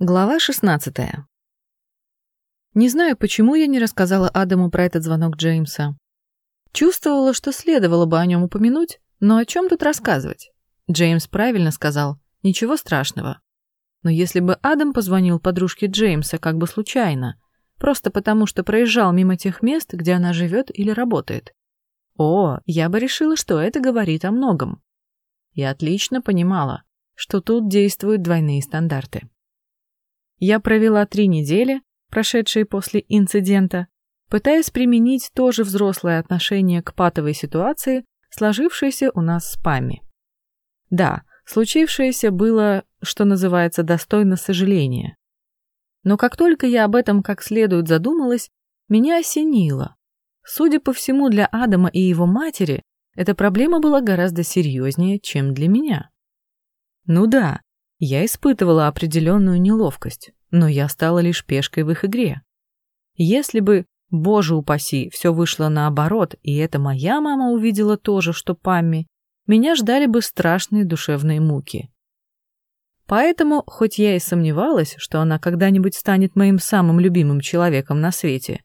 Глава 16. Не знаю, почему я не рассказала Адаму про этот звонок Джеймса. Чувствовала, что следовало бы о нем упомянуть, но о чем тут рассказывать? Джеймс правильно сказал, ничего страшного. Но если бы Адам позвонил подружке Джеймса как бы случайно, просто потому что проезжал мимо тех мест, где она живет или работает, о, я бы решила, что это говорит о многом. Я отлично понимала, что тут действуют двойные стандарты. Я провела три недели, прошедшие после инцидента, пытаясь применить тоже взрослое отношение к патовой ситуации, сложившейся у нас с Пами. Да, случившееся было, что называется, достойно сожаления. Но как только я об этом как следует задумалась, меня осенило. Судя по всему, для Адама и его матери эта проблема была гораздо серьезнее, чем для меня. Ну да, я испытывала определенную неловкость, но я стала лишь пешкой в их игре. Если бы, боже упаси, все вышло наоборот, и эта моя мама увидела то же, что Памми, меня ждали бы страшные душевные муки. Поэтому, хоть я и сомневалась, что она когда-нибудь станет моим самым любимым человеком на свете,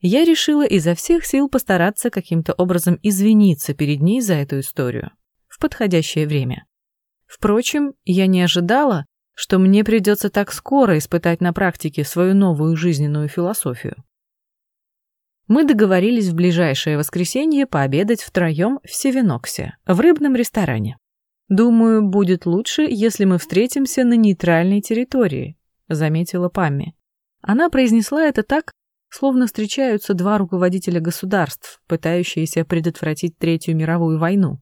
я решила изо всех сил постараться каким-то образом извиниться перед ней за эту историю в подходящее время. Впрочем, я не ожидала, что мне придется так скоро испытать на практике свою новую жизненную философию. Мы договорились в ближайшее воскресенье пообедать втроем в Севеноксе, в рыбном ресторане. «Думаю, будет лучше, если мы встретимся на нейтральной территории», — заметила Памми. Она произнесла это так, словно встречаются два руководителя государств, пытающиеся предотвратить Третью мировую войну.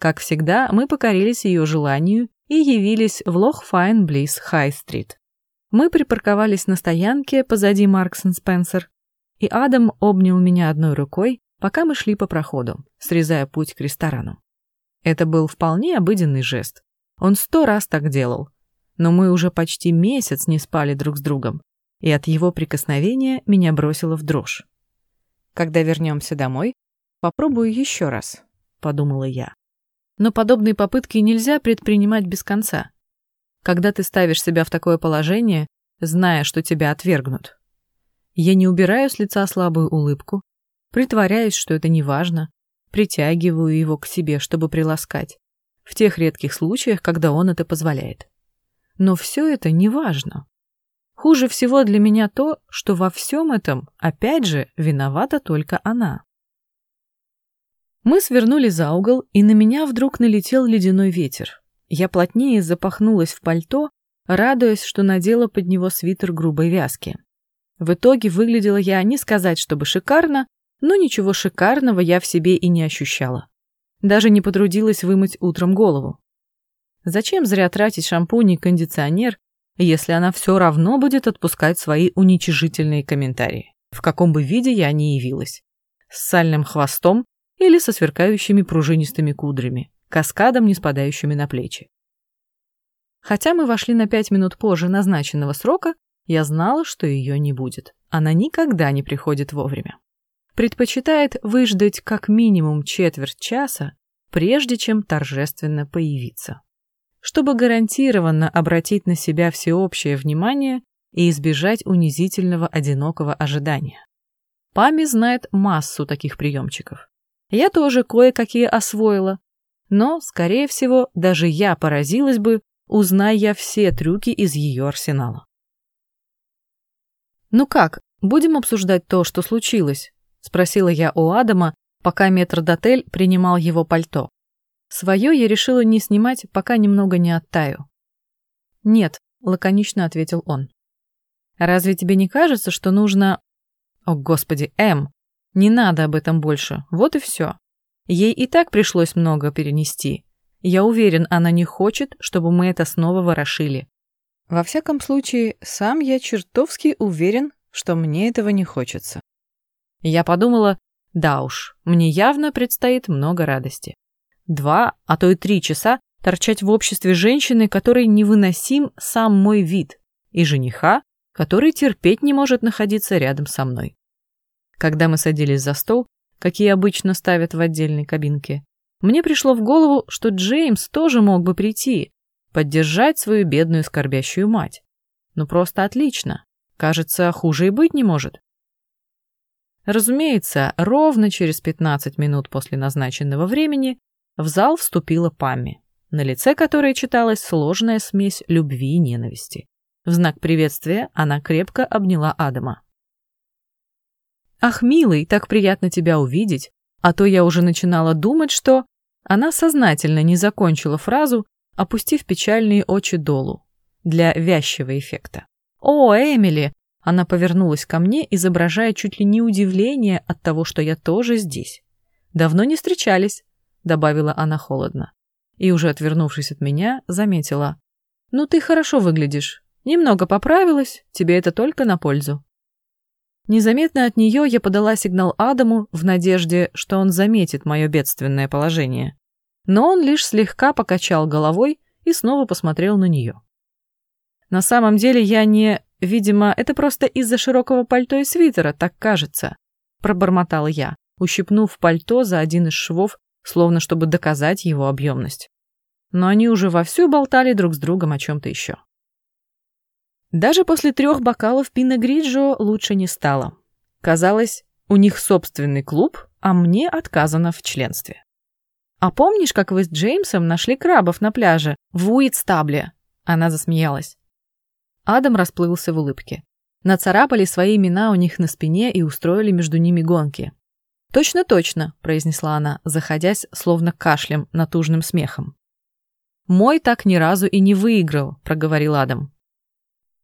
Как всегда, мы покорились ее желанию и явились в Лох-Файн близ Хай-стрит. Мы припарковались на стоянке позади Маркс Спенсер, и Адам обнял меня одной рукой, пока мы шли по проходу, срезая путь к ресторану. Это был вполне обыденный жест. Он сто раз так делал. Но мы уже почти месяц не спали друг с другом, и от его прикосновения меня бросило в дрожь. «Когда вернемся домой, попробую еще раз», — подумала я. Но подобные попытки нельзя предпринимать без конца. Когда ты ставишь себя в такое положение, зная, что тебя отвергнут. Я не убираю с лица слабую улыбку, притворяюсь, что это не важно, притягиваю его к себе, чтобы приласкать, в тех редких случаях, когда он это позволяет. Но все это не важно. Хуже всего для меня то, что во всем этом, опять же, виновата только она. Мы свернули за угол, и на меня вдруг налетел ледяной ветер. Я плотнее запахнулась в пальто, радуясь, что надела под него свитер грубой вязки. В итоге выглядела я не сказать, чтобы шикарно, но ничего шикарного я в себе и не ощущала. Даже не потрудилась вымыть утром голову. Зачем зря тратить шампунь и кондиционер, если она все равно будет отпускать свои уничижительные комментарии, в каком бы виде я ни явилась. С сальным хвостом или со сверкающими пружинистыми кудрями, каскадом, не спадающими на плечи. Хотя мы вошли на пять минут позже назначенного срока, я знала, что ее не будет. Она никогда не приходит вовремя. Предпочитает выждать как минимум четверть часа, прежде чем торжественно появиться. Чтобы гарантированно обратить на себя всеобщее внимание и избежать унизительного одинокого ожидания. Пами знает массу таких приемчиков. Я тоже кое-какие освоила. Но, скорее всего, даже я поразилась бы, узная я все трюки из ее арсенала. «Ну как, будем обсуждать то, что случилось?» — спросила я у Адама, пока метрдотель принимал его пальто. Свое я решила не снимать, пока немного не оттаю. «Нет», — лаконично ответил он. «Разве тебе не кажется, что нужно...» «О, господи, М, не надо об этом больше, вот и все. Ей и так пришлось много перенести. Я уверен, она не хочет, чтобы мы это снова ворошили. Во всяком случае, сам я чертовски уверен, что мне этого не хочется. Я подумала, да уж, мне явно предстоит много радости. Два, а то и три часа торчать в обществе женщины, которой невыносим сам мой вид, и жениха, который терпеть не может находиться рядом со мной. Когда мы садились за стол, какие обычно ставят в отдельной кабинке, мне пришло в голову, что Джеймс тоже мог бы прийти, поддержать свою бедную скорбящую мать. Ну просто отлично. Кажется, хуже и быть не может. Разумеется, ровно через 15 минут после назначенного времени в зал вступила Памми, на лице которой читалась сложная смесь любви и ненависти. В знак приветствия она крепко обняла Адама. «Ах, милый, так приятно тебя увидеть, а то я уже начинала думать, что...» Она сознательно не закончила фразу, опустив печальные очи долу, для вязчего эффекта. «О, Эмили!» Она повернулась ко мне, изображая чуть ли не удивление от того, что я тоже здесь. «Давно не встречались», — добавила она холодно. И уже отвернувшись от меня, заметила. «Ну, ты хорошо выглядишь. Немного поправилась, тебе это только на пользу». Незаметно от нее я подала сигнал Адаму в надежде, что он заметит мое бедственное положение. Но он лишь слегка покачал головой и снова посмотрел на нее. На самом деле я не... Видимо, это просто из-за широкого пальто и свитера, так кажется. Пробормотала я, ущипнув пальто за один из швов, словно чтобы доказать его объемность. Но они уже вовсю болтали друг с другом о чем-то еще. Даже после трех бокалов Пино Гриджо лучше не стало. Казалось, у них собственный клуб, а мне отказано в членстве. «А помнишь, как вы с Джеймсом нашли крабов на пляже в Уитстабле?» Она засмеялась. Адам расплылся в улыбке. Нацарапали свои имена у них на спине и устроили между ними гонки. «Точно-точно», — произнесла она, заходясь, словно кашлем, натужным смехом. «Мой так ни разу и не выиграл», — проговорил Адам.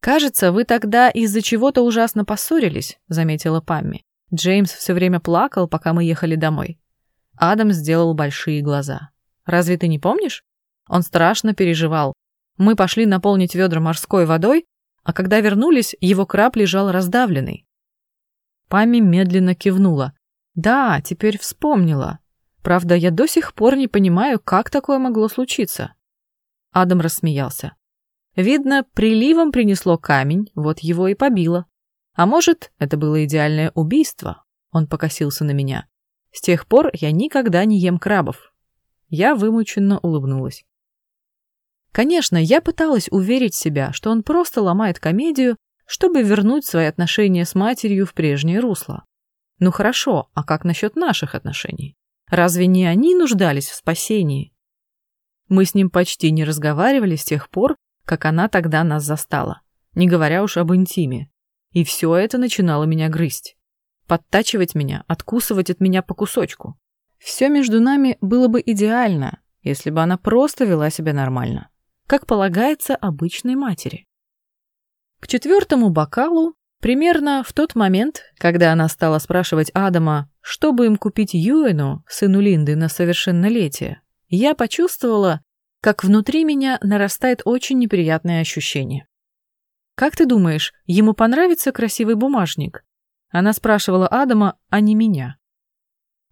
«Кажется, вы тогда из-за чего-то ужасно поссорились», — заметила Памми. Джеймс все время плакал, пока мы ехали домой. Адам сделал большие глаза. «Разве ты не помнишь? Он страшно переживал. Мы пошли наполнить ведра морской водой, а когда вернулись, его краб лежал раздавленный». Памми медленно кивнула. «Да, теперь вспомнила. Правда, я до сих пор не понимаю, как такое могло случиться». Адам рассмеялся. Видно, приливом принесло камень, вот его и побило. А может, это было идеальное убийство? Он покосился на меня. С тех пор я никогда не ем крабов. Я вымученно улыбнулась. Конечно, я пыталась уверить себя, что он просто ломает комедию, чтобы вернуть свои отношения с матерью в прежнее русло. Ну хорошо, а как насчет наших отношений? Разве не они нуждались в спасении? Мы с ним почти не разговаривали с тех пор, как она тогда нас застала, не говоря уж об интиме. И все это начинало меня грызть. Подтачивать меня, откусывать от меня по кусочку. Все между нами было бы идеально, если бы она просто вела себя нормально, как полагается обычной матери. К четвертому бокалу, примерно в тот момент, когда она стала спрашивать Адама, чтобы им купить Юэну, сыну Линды, на совершеннолетие, я почувствовала, как внутри меня нарастает очень неприятное ощущение. «Как ты думаешь, ему понравится красивый бумажник?» Она спрашивала Адама, а не меня.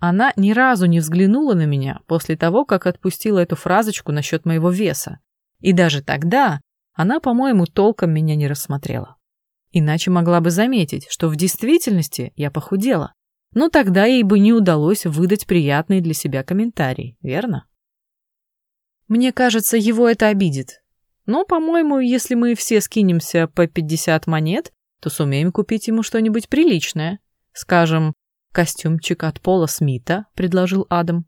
Она ни разу не взглянула на меня после того, как отпустила эту фразочку насчет моего веса. И даже тогда она, по-моему, толком меня не рассмотрела. Иначе могла бы заметить, что в действительности я похудела. Но тогда ей бы не удалось выдать приятный для себя комментарий, верно? Мне кажется, его это обидит. Но, по-моему, если мы все скинемся по 50 монет, то сумеем купить ему что-нибудь приличное. Скажем, костюмчик от Пола Смита, предложил Адам.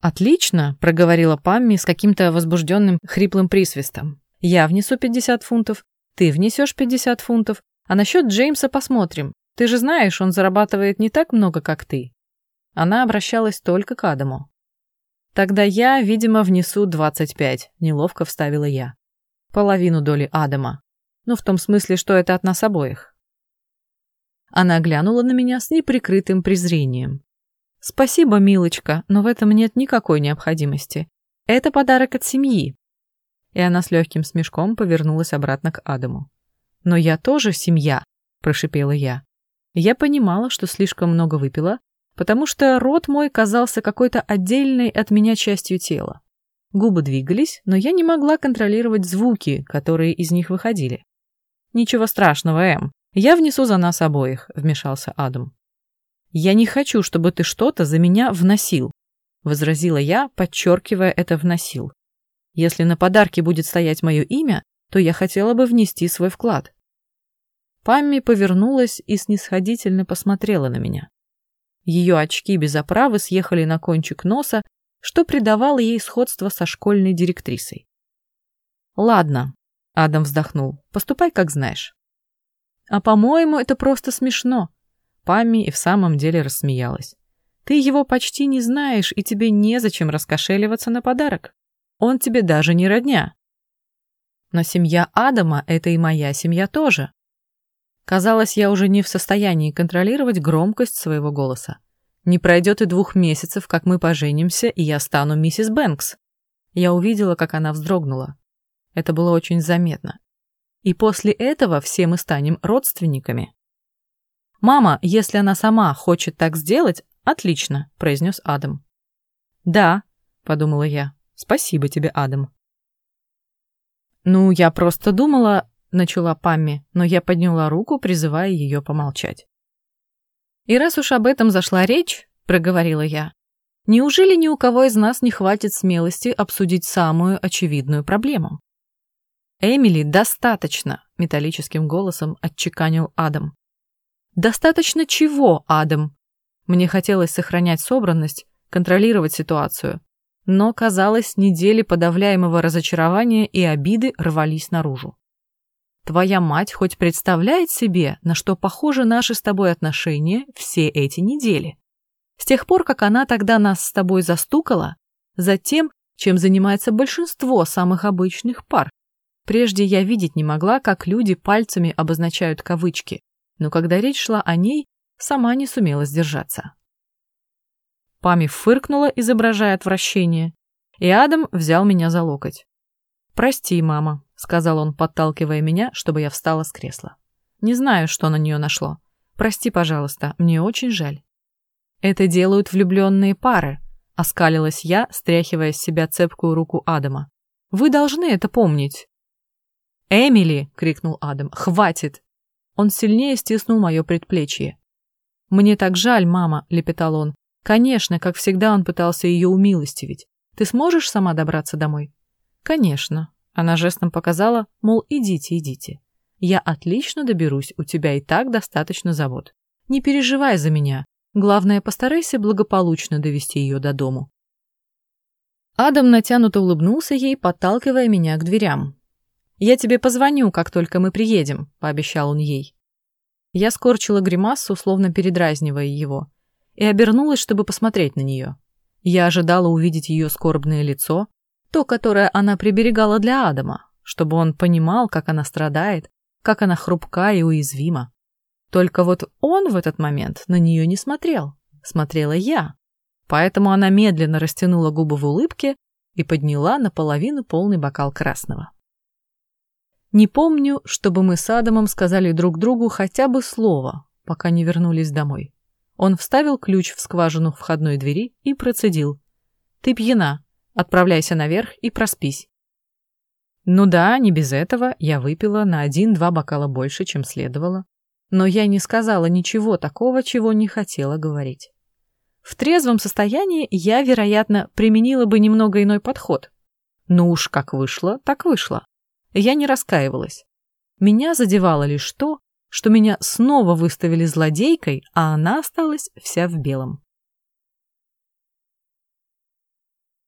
«Отлично», — проговорила Памми с каким-то возбужденным хриплым присвистом. «Я внесу 50 фунтов, ты внесешь 50 фунтов, а насчет Джеймса посмотрим. Ты же знаешь, он зарабатывает не так много, как ты». Она обращалась только к Адаму. Тогда я, видимо, внесу 25, неловко вставила я. Половину доли Адама. Ну, в том смысле, что это от нас обоих. Она глянула на меня с неприкрытым презрением. «Спасибо, милочка, но в этом нет никакой необходимости. Это подарок от семьи». И она с легким смешком повернулась обратно к Адаму. «Но я тоже семья», – прошипела я. Я понимала, что слишком много выпила, потому что рот мой казался какой-то отдельной от меня частью тела. Губы двигались, но я не могла контролировать звуки, которые из них выходили. «Ничего страшного, Эм. Я внесу за нас обоих», — вмешался Адам. «Я не хочу, чтобы ты что-то за меня вносил», — возразила я, подчеркивая это «вносил». «Если на подарке будет стоять мое имя, то я хотела бы внести свой вклад. Памми повернулась и снисходительно посмотрела на меня. Ее очки без оправы съехали на кончик носа, что придавало ей сходство со школьной директрисой. «Ладно», — Адам вздохнул, — «поступай, как знаешь». «А, по-моему, это просто смешно». Памми и в самом деле рассмеялась. «Ты его почти не знаешь, и тебе незачем раскошеливаться на подарок. Он тебе даже не родня». Но семья Адама — это и моя семья тоже. Казалось, я уже не в состоянии контролировать громкость своего голоса. Не пройдет и двух месяцев, как мы поженимся, и я стану миссис Бэнкс. Я увидела, как она вздрогнула. Это было очень заметно. И после этого все мы станем родственниками. «Мама, если она сама хочет так сделать, отлично», — произнес Адам. «Да», — подумала я. «Спасибо тебе, Адам». «Ну, я просто думала...» — начала Памми, но я подняла руку, призывая ее помолчать. «И раз уж об этом зашла речь», — проговорила я, «неужели ни у кого из нас не хватит смелости обсудить самую очевидную проблему?» «Эмили, достаточно!» — металлическим голосом отчеканил Адам. «Достаточно чего, Адам?» Мне хотелось сохранять собранность, контролировать ситуацию, но, казалось, недели подавляемого разочарования и обиды рвались наружу. Твоя мать хоть представляет себе, на что похожи наши с тобой отношения все эти недели? С тех пор, как она тогда нас с тобой застукала, за тем, чем занимается большинство самых обычных пар. Прежде я видеть не могла, как люди пальцами обозначают кавычки, но когда речь шла о ней, сама не сумела сдержаться. Пами фыркнула, изображая отвращение, и Адам взял меня за локоть. «Прости, мама», — сказал он, подталкивая меня, чтобы я встала с кресла. «Не знаю, что на нее нашло. Прости, пожалуйста, мне очень жаль». «Это делают влюбленные пары», — оскалилась я, стряхивая с себя цепкую руку Адама. «Вы должны это помнить». «Эмили!» — крикнул Адам. «Хватит!» Он сильнее стиснул мое предплечье. «Мне так жаль, мама!» — лепетал он. «Конечно, как всегда он пытался ее умилостивить. Ты сможешь сама добраться домой?» «Конечно». Она жестом показала, мол, идите, идите. «Я отлично доберусь, у тебя и так достаточно забот. Не переживай за меня. Главное, постарайся благополучно довести ее до дому». Адам натянуто улыбнулся ей, подталкивая меня к дверям. «Я тебе позвоню, как только мы приедем», — пообещал он ей. Я скорчила гримасу, словно передразнивая его, и обернулась, чтобы посмотреть на нее. Я ожидала увидеть ее скорбное лицо, то, которое она приберегала для Адама, чтобы он понимал, как она страдает, как она хрупка и уязвима. Только вот он в этот момент на нее не смотрел, смотрела я. Поэтому она медленно растянула губы в улыбке и подняла наполовину полный бокал красного. Не помню, чтобы мы с Адамом сказали друг другу хотя бы слово, пока не вернулись домой. Он вставил ключ в скважину входной двери и процедил. «Ты пьяна. Отправляйся наверх и проспись». Ну да, не без этого я выпила на один-два бокала больше, чем следовало. Но я не сказала ничего такого, чего не хотела говорить. В трезвом состоянии я, вероятно, применила бы немного иной подход. Но уж как вышло, так вышло. Я не раскаивалась. Меня задевало лишь то, что меня снова выставили злодейкой, а она осталась вся в белом.